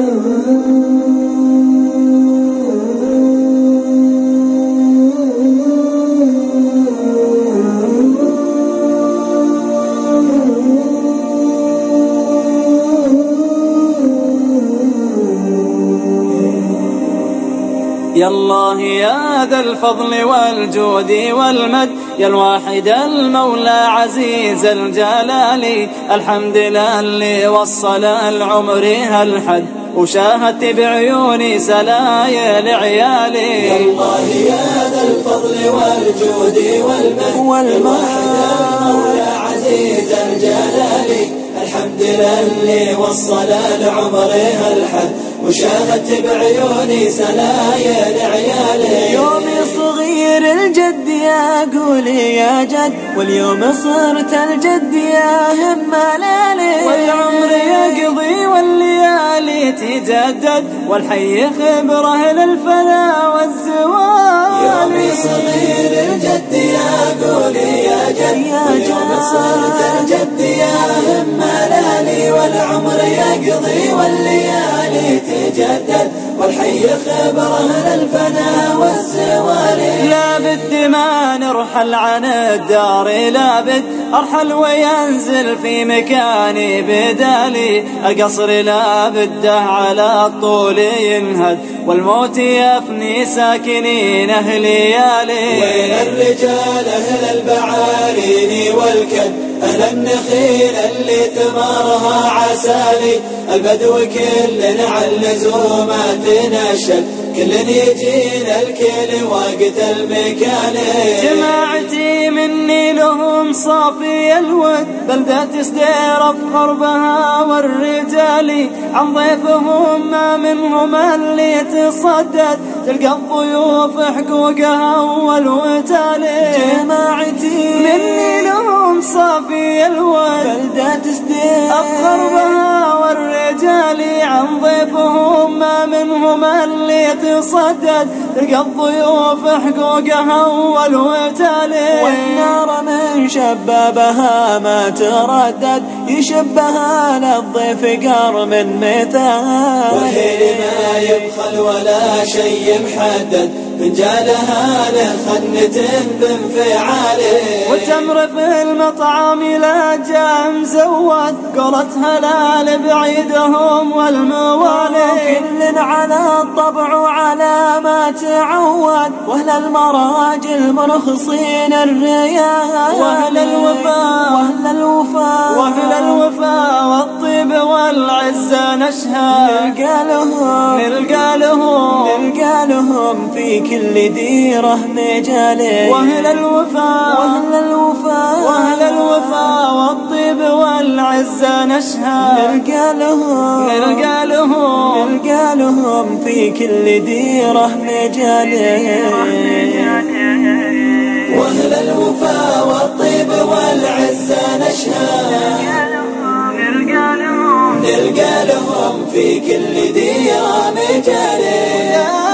يا الله يا ذا الفضل والجود والمد يا الواحد المولى عزيز الجلال الحمد لله وصل العمر هالحد. وشاهدت بعيوني سلايا لعيالي. يا الله يا ذا الفضل والجود والمد والواحد المولى عزيز الجلال. الحمد لله اللي وصل العمر هالحد وشاهدت بعيوني سلايا لعيالي. يومي صغير الجد يا قولي يا جد. واليوم صرت الجد يا هم ليلي. والعمر يقضي والليالي. تجدد والحي خبرة للفلا والزوال. يومي صغير الجد يا قولي يا جد واليوم صرت الجد يا هم ليلي والعمر يقضي والليالي تجدد والحي خبرة للفنا ما نرحل عن الدار لا بد أرحل وينزل في مكاني بدالي. القصر لا بده على الطول ينهد والموت يفني ساكنين أهل ليالي وين الرجال أهل البعالين والكد أهل النخيل اللي تمرها عسالي. البدو كل عن لزومات نشد كل يجينا الكل وقت المكالي جماعتي مني لهم صافي الود بلدة سدير افخر بها والرجال عن ضيفهم ما منهم اللي تصدد تلقى الضيوف حقوقها والوتالي جماعتي مني لهم صافي الود بلدة سدير افخر بها والرجال عن ضيفهم ما منهم اللي تصدد تلقى الضيوف حقوقها والوتالي والنار من شبابها ما تردد يشبها للضيف قار من مثال والهيل ما يبخل ولا شيء محدد فنجالها له خنة بانفعاله والتمر في المطعم لا جاء مزود قرت هلال بعيدهم والموالي كل على الطبع وعلى ما تعود وأهل المراجل مرخصين الريال. وأهل الوفاء وأهل الوفاء وأهل الوفاء والطيب والعزة نشهد. نلقى لهم. نلقى لهم. لهم في كل ديرة مجالي وأهل الوفاء وأهل الوفاء وأهل الوفاء والطيب والعزة نشهد نلقى لهم نلقى لهم. نلقى لهم في كل ديرة مجالي وأهل الوفاء والطيب والعزة نشهد نلقى لهم نلقى لهم في كل ديرة مجالي